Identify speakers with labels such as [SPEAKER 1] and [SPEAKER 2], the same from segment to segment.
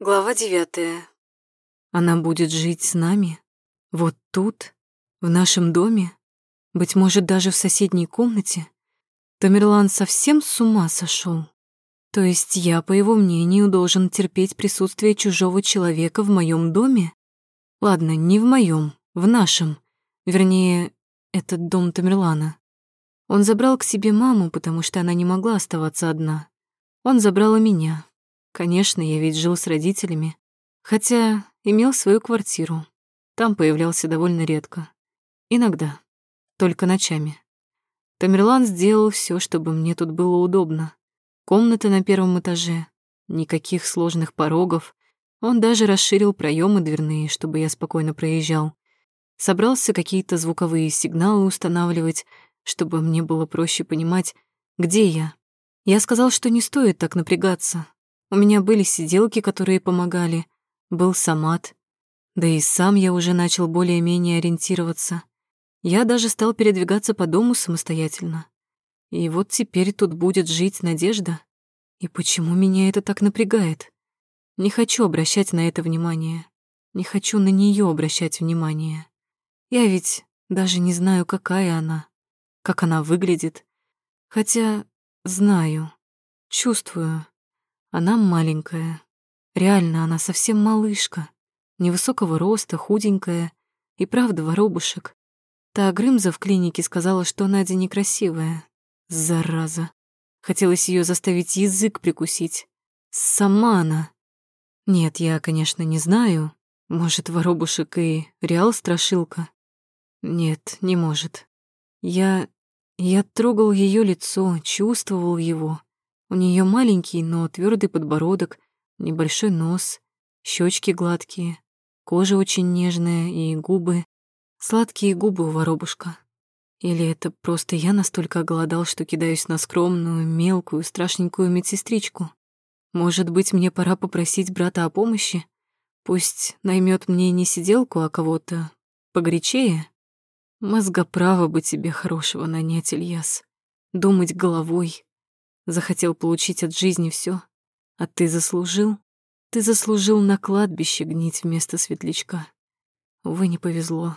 [SPEAKER 1] Глава девятая. Она будет жить с нами? Вот тут? В нашем доме? Быть может, даже в соседней комнате? Тамерлан совсем с ума сошел. То есть я, по его мнению, должен терпеть присутствие чужого человека в моем доме? Ладно, не в моем, в нашем. Вернее, этот дом Тамерлана. Он забрал к себе маму, потому что она не могла оставаться одна. Он забрал и меня. Конечно, я ведь жил с родителями. Хотя имел свою квартиру. Там появлялся довольно редко. Иногда. Только ночами. Тамерлан сделал все, чтобы мне тут было удобно. Комната на первом этаже, никаких сложных порогов. Он даже расширил проемы дверные, чтобы я спокойно проезжал. Собрался какие-то звуковые сигналы устанавливать, чтобы мне было проще понимать, где я. Я сказал, что не стоит так напрягаться. У меня были сиделки, которые помогали, был самат. Да и сам я уже начал более-менее ориентироваться. Я даже стал передвигаться по дому самостоятельно. И вот теперь тут будет жить Надежда. И почему меня это так напрягает? Не хочу обращать на это внимание. Не хочу на нее обращать внимание. Я ведь даже не знаю, какая она, как она выглядит. Хотя знаю, чувствую. Она маленькая. Реально, она совсем малышка. Невысокого роста, худенькая. И правда воробушек. Та Грымза в клинике сказала, что Надя некрасивая. Зараза. Хотелось ее заставить язык прикусить. Сама она. Нет, я, конечно, не знаю. Может, воробушек и реал страшилка? Нет, не может. Я... Я трогал ее лицо, чувствовал его. У нее маленький, но твердый подбородок, небольшой нос, щечки гладкие, кожа очень нежная и губы. Сладкие губы у воробушка. Или это просто я настолько оголодал, что кидаюсь на скромную, мелкую, страшненькую медсестричку? Может быть, мне пора попросить брата о помощи? Пусть наймет мне не сиделку, а кого-то погорячее? Мозгоправо бы тебе хорошего нанять, Ильяс. Думать головой. Захотел получить от жизни все, а ты заслужил? Ты заслужил на кладбище гнить вместо светлячка. Увы, не повезло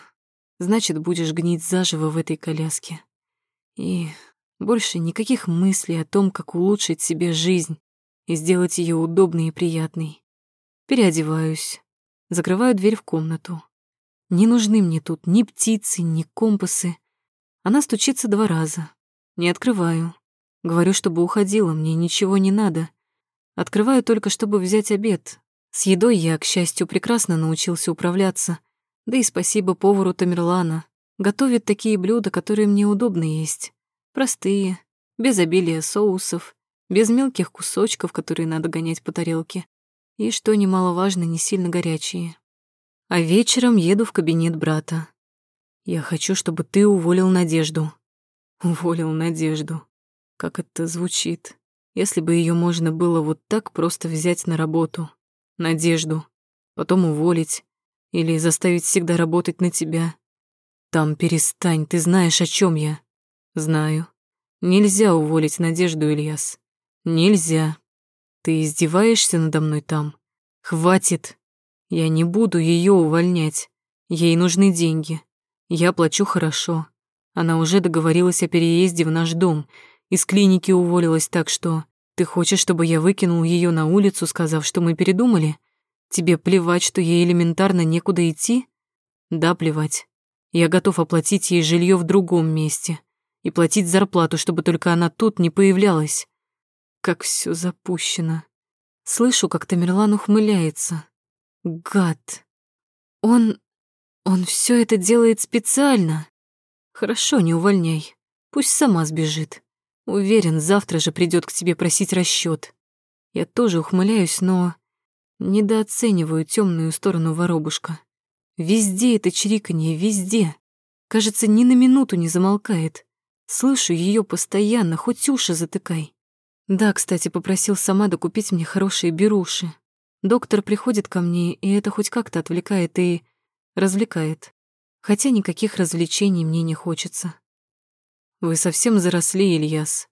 [SPEAKER 1] значит, будешь гнить заживо в этой коляске. И больше никаких мыслей о том, как улучшить себе жизнь и сделать ее удобной и приятной. Переодеваюсь, закрываю дверь в комнату. Не нужны мне тут ни птицы, ни компасы. Она стучится два раза. Не открываю. Говорю, чтобы уходила, мне ничего не надо. Открываю только, чтобы взять обед. С едой я, к счастью, прекрасно научился управляться. Да и спасибо повару Тамерлана. Готовит такие блюда, которые мне удобно есть. Простые, без обилия соусов, без мелких кусочков, которые надо гонять по тарелке. И, что немаловажно, не сильно горячие. А вечером еду в кабинет брата. Я хочу, чтобы ты уволил Надежду. Уволил Надежду. Как это звучит. Если бы ее можно было вот так просто взять на работу. Надежду. Потом уволить. Или заставить всегда работать на тебя. Там перестань, ты знаешь, о чем я. Знаю. Нельзя уволить Надежду, Ильяс. Нельзя. Ты издеваешься надо мной там? Хватит. Я не буду ее увольнять. Ей нужны деньги. Я плачу хорошо. Она уже договорилась о переезде в наш дом. Из клиники уволилась так, что... Ты хочешь, чтобы я выкинул ее на улицу, сказав, что мы передумали? Тебе плевать, что ей элементарно некуда идти? Да, плевать. Я готов оплатить ей жилье в другом месте и платить зарплату, чтобы только она тут не появлялась. Как все запущено. Слышу, как Тамерлан ухмыляется. Гад. Он... он все это делает специально. Хорошо, не увольняй. Пусть сама сбежит. Уверен, завтра же придет к тебе просить расчет. Я тоже ухмыляюсь, но... Недооцениваю темную сторону воробушка. Везде это чириканье, везде. Кажется, ни на минуту не замолкает. Слышу ее постоянно, хоть уши затыкай. Да, кстати, попросил сама докупить мне хорошие беруши. Доктор приходит ко мне, и это хоть как-то отвлекает и развлекает. Хотя никаких развлечений мне не хочется. Вы совсем заросли, Ильяс.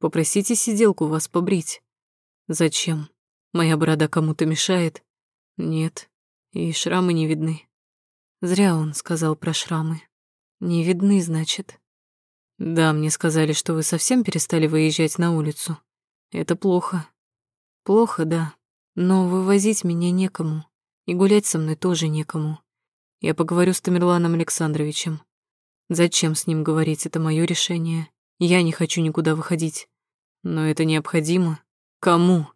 [SPEAKER 1] Попросите сиделку вас побрить. Зачем? Моя борода кому-то мешает. Нет, и шрамы не видны. Зря он сказал про шрамы. Не видны, значит. Да, мне сказали, что вы совсем перестали выезжать на улицу. Это плохо. Плохо, да. Но вывозить меня некому. И гулять со мной тоже некому. Я поговорю с Тамерланом Александровичем. Зачем с ним говорить, это мое решение. Я не хочу никуда выходить. Но это необходимо. Кому?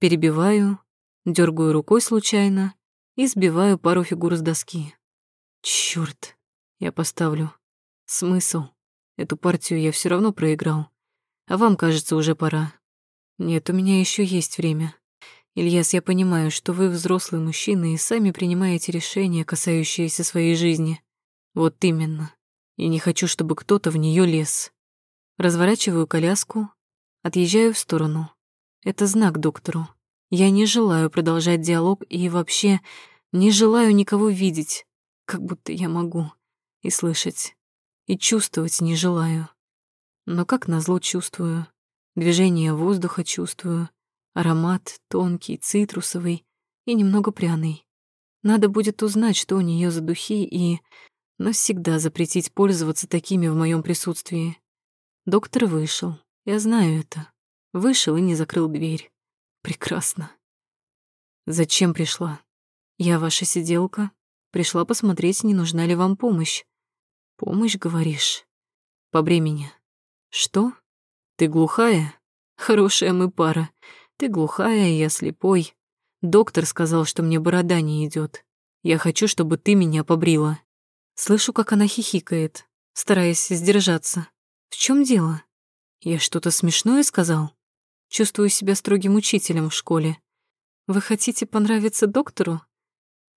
[SPEAKER 1] Перебиваю, дергаю рукой случайно и сбиваю пару фигур с доски. Чёрт, я поставлю. Смысл? Эту партию я все равно проиграл. А вам, кажется, уже пора. Нет, у меня еще есть время. Ильяс, я понимаю, что вы взрослый мужчина и сами принимаете решения, касающиеся своей жизни. Вот именно. И не хочу, чтобы кто-то в нее лез. Разворачиваю коляску, отъезжаю в сторону. Это знак доктору. Я не желаю продолжать диалог и вообще не желаю никого видеть, как будто я могу, и слышать, и чувствовать не желаю. Но как назло чувствую. Движение воздуха чувствую, аромат тонкий, цитрусовый и немного пряный. Надо будет узнать, что у нее за духи, и навсегда запретить пользоваться такими в моем присутствии. Доктор вышел. Я знаю это. Вышел и не закрыл дверь. Прекрасно. Зачем пришла? Я ваша сиделка. Пришла посмотреть, не нужна ли вам помощь. Помощь, говоришь? По времени. Что? Ты глухая? Хорошая мы пара. Ты глухая, я слепой. Доктор сказал, что мне борода не идет. Я хочу, чтобы ты меня побрила. Слышу, как она хихикает, стараясь сдержаться. В чем дело? Я что-то смешное сказал? Чувствую себя строгим учителем в школе. Вы хотите понравиться доктору?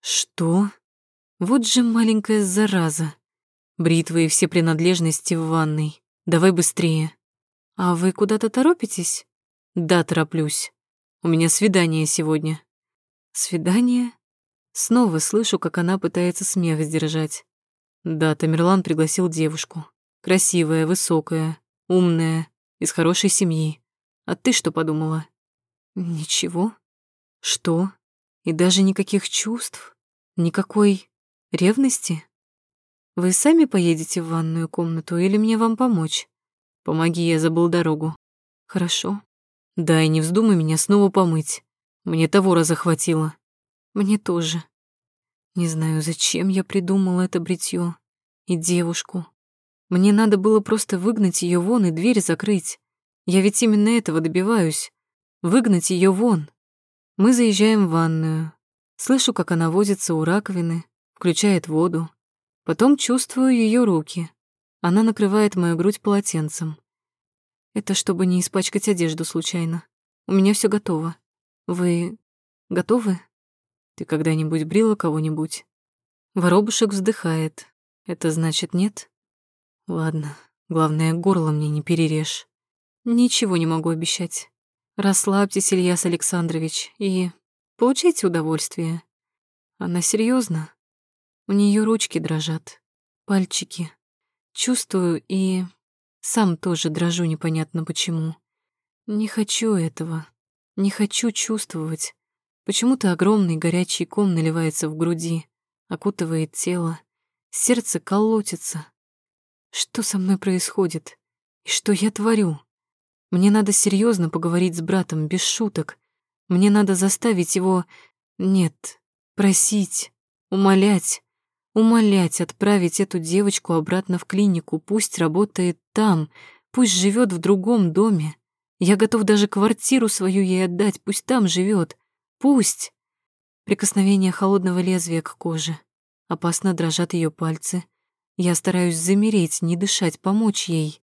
[SPEAKER 1] Что? Вот же маленькая зараза. Бритвы и все принадлежности в ванной. Давай быстрее. А вы куда-то торопитесь? Да, тороплюсь. У меня свидание сегодня. Свидание? Снова слышу, как она пытается смех сдержать. Да, Тамерлан пригласил девушку. Красивая, высокая, умная, из хорошей семьи. А ты что подумала? Ничего. Что? И даже никаких чувств? Никакой ревности? Вы сами поедете в ванную комнату или мне вам помочь? Помоги, я забыл дорогу. Хорошо. Да, и не вздумай меня снова помыть. Мне того разохватило. Мне тоже. Не знаю, зачем я придумала это бритье и девушку. Мне надо было просто выгнать ее вон и дверь закрыть. Я ведь именно этого добиваюсь. Выгнать ее вон. Мы заезжаем в ванную. Слышу, как она возится у раковины, включает воду. Потом чувствую ее руки. Она накрывает мою грудь полотенцем. Это чтобы не испачкать одежду случайно. У меня все готово. Вы готовы? Ты когда-нибудь брила кого-нибудь? Воробушек вздыхает. Это значит нет? Ладно, главное, горло мне не перережь. Ничего не могу обещать. Расслабьтесь, Ильяс Александрович, и получайте удовольствие. Она серьезно. У нее ручки дрожат, пальчики. Чувствую и сам тоже дрожу непонятно почему. Не хочу этого. Не хочу чувствовать. Почему-то огромный горячий ком наливается в груди, окутывает тело. Сердце колотится. Что со мной происходит? И что я творю? Мне надо серьезно поговорить с братом, без шуток. Мне надо заставить его... Нет, просить, умолять, умолять отправить эту девочку обратно в клинику. Пусть работает там, пусть живет в другом доме. Я готов даже квартиру свою ей отдать, пусть там живет. Пусть. Прикосновение холодного лезвия к коже. Опасно дрожат ее пальцы. Я стараюсь замереть, не дышать, помочь ей.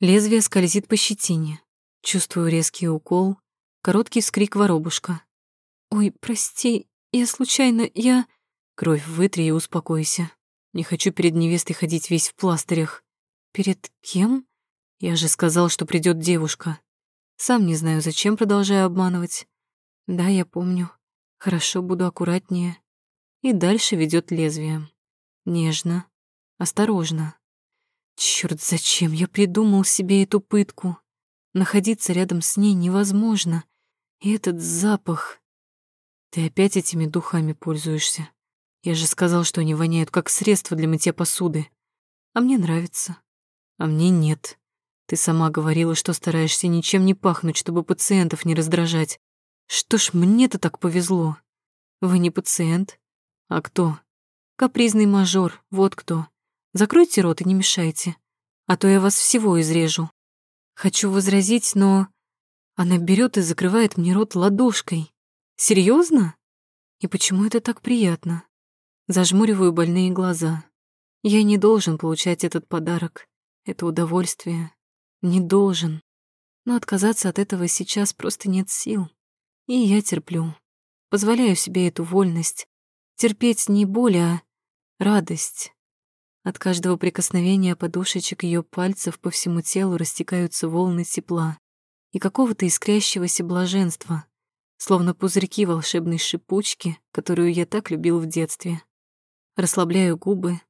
[SPEAKER 1] Лезвие скользит по щетине. Чувствую резкий укол, короткий вскрик воробушка. «Ой, прости, я случайно, я...» «Кровь вытри и успокойся. Не хочу перед невестой ходить весь в пластырях». «Перед кем?» «Я же сказал, что придет девушка. Сам не знаю, зачем продолжаю обманывать. Да, я помню. Хорошо, буду аккуратнее и дальше ведет лезвием. Нежно, осторожно. Черт, зачем я придумал себе эту пытку? Находиться рядом с ней невозможно. И этот запах... Ты опять этими духами пользуешься. Я же сказал, что они воняют как средство для мытья посуды. А мне нравится. А мне нет. Ты сама говорила, что стараешься ничем не пахнуть, чтобы пациентов не раздражать. Что ж, мне-то так повезло. Вы не пациент. А кто? Капризный мажор, вот кто. Закройте рот и не мешайте, а то я вас всего изрежу. Хочу возразить, но... Она берет и закрывает мне рот ладошкой. Серьезно? И почему это так приятно? Зажмуриваю больные глаза. Я не должен получать этот подарок, это удовольствие. Не должен. Но отказаться от этого сейчас просто нет сил. И я терплю. Позволяю себе эту вольность. Терпеть не боль, а радость. От каждого прикосновения подушечек ее пальцев по всему телу растекаются волны тепла и какого-то искрящегося блаженства, словно пузырьки волшебной шипучки, которую я так любил в детстве. Расслабляю губы,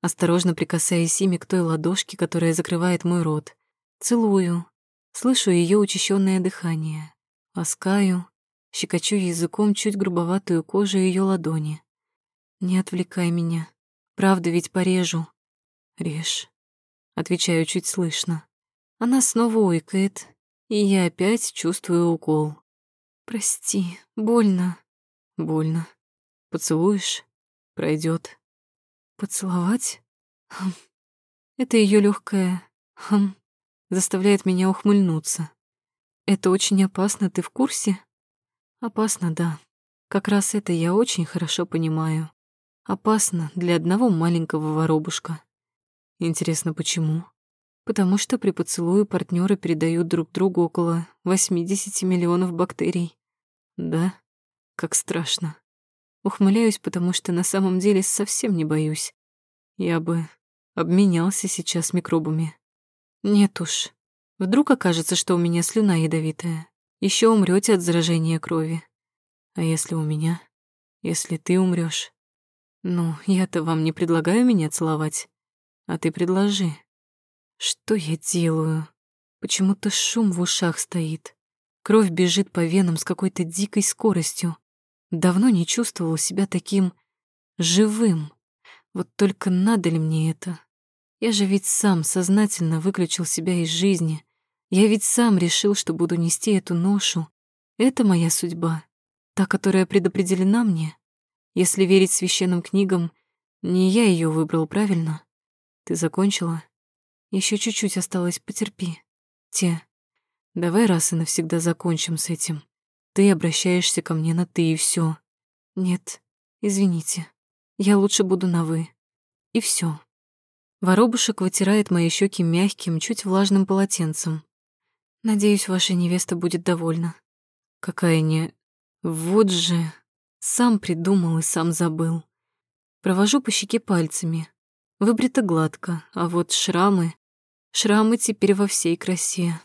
[SPEAKER 1] осторожно прикасаясь ими к той ладошке, которая закрывает мой рот. Целую, слышу ее учащенное дыхание, ласкаю, щекочу языком чуть грубоватую кожу ее ладони. «Не отвлекай меня», Правда ведь порежу. Режь. Отвечаю чуть слышно. Она снова ойкает, и я опять чувствую укол. Прости, больно. Больно. Поцелуешь? Пройдет. Поцеловать? Хм. Это ее легкое хм заставляет меня ухмыльнуться. Это очень опасно, ты в курсе? Опасно, да. Как раз это я очень хорошо понимаю. Опасно для одного маленького воробушка. Интересно, почему? Потому что при поцелуе партнеры передают друг другу около 80 миллионов бактерий. Да, как страшно. Ухмыляюсь, потому что на самом деле совсем не боюсь. Я бы обменялся сейчас микробами. Нет уж. Вдруг окажется, что у меня слюна ядовитая. Еще умрете от заражения крови. А если у меня? Если ты умрешь? Ну, я-то вам не предлагаю меня целовать, а ты предложи. Что я делаю? Почему-то шум в ушах стоит. Кровь бежит по венам с какой-то дикой скоростью. Давно не чувствовал себя таким живым. Вот только надо ли мне это? Я же ведь сам сознательно выключил себя из жизни. Я ведь сам решил, что буду нести эту ношу. Это моя судьба, та, которая предопределена мне. Если верить священным книгам, не я ее выбрал, правильно? Ты закончила? Еще чуть-чуть осталось, потерпи. Те. Давай раз и навсегда закончим с этим. Ты обращаешься ко мне на «ты» и все. Нет, извините. Я лучше буду на «вы». И все. Воробушек вытирает мои щеки мягким, чуть влажным полотенцем. Надеюсь, ваша невеста будет довольна. Какая не... Вот же... Сам придумал и сам забыл. Провожу по щеке пальцами. Выбрито гладко, а вот шрамы... Шрамы теперь во всей красе.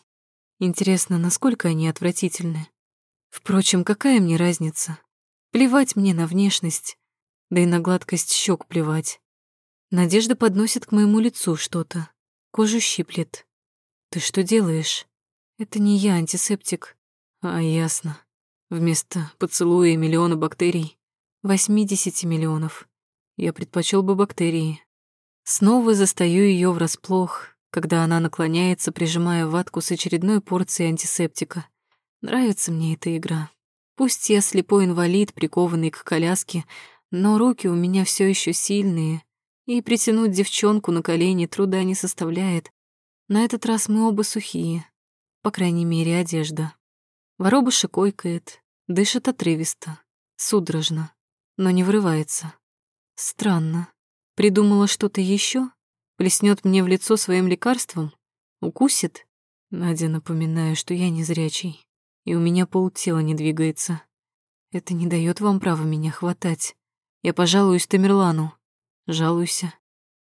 [SPEAKER 1] Интересно, насколько они отвратительны. Впрочем, какая мне разница? Плевать мне на внешность, да и на гладкость щек плевать. Надежда подносит к моему лицу что-то. Кожу щиплет. Ты что делаешь? Это не я, антисептик. А, ясно. Вместо поцелуя миллиона бактерий — 80 миллионов. Я предпочел бы бактерии. Снова застаю ее врасплох, когда она наклоняется, прижимая ватку с очередной порцией антисептика. Нравится мне эта игра. Пусть я слепой инвалид, прикованный к коляске, но руки у меня все еще сильные, и притянуть девчонку на колени труда не составляет. На этот раз мы оба сухие, по крайней мере, одежда. Воробушек ойкает, Дышит отрывисто, судорожно, но не вырывается. Странно. Придумала что-то еще? Плеснет мне в лицо своим лекарством? Укусит? Надя, напоминаю, что я незрячий, и у меня полтела не двигается. Это не дает вам права меня хватать. Я пожалуюсь Тамерлану. Жалуйся.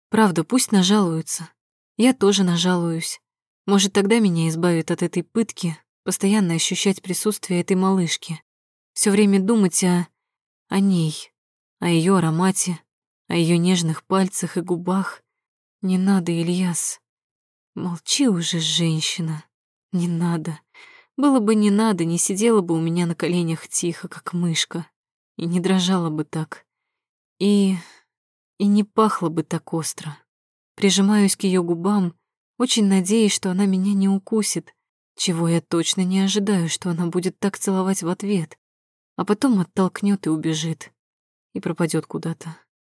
[SPEAKER 1] Правда, пусть нажалуются. Я тоже нажалуюсь. Может, тогда меня избавит от этой пытки постоянно ощущать присутствие этой малышки все время думать о... о ней, о ее аромате, о ее нежных пальцах и губах. Не надо, Ильяс. Молчи уже, женщина. Не надо. Было бы не надо, не сидела бы у меня на коленях тихо, как мышка. и не дрожала бы так. И... и не пахло бы так остро. Прижимаюсь к ее губам, очень надеясь, что она меня не укусит, чего я точно не ожидаю, что она будет так целовать в ответ, а потом оттолкнет и убежит, и пропадет куда-то.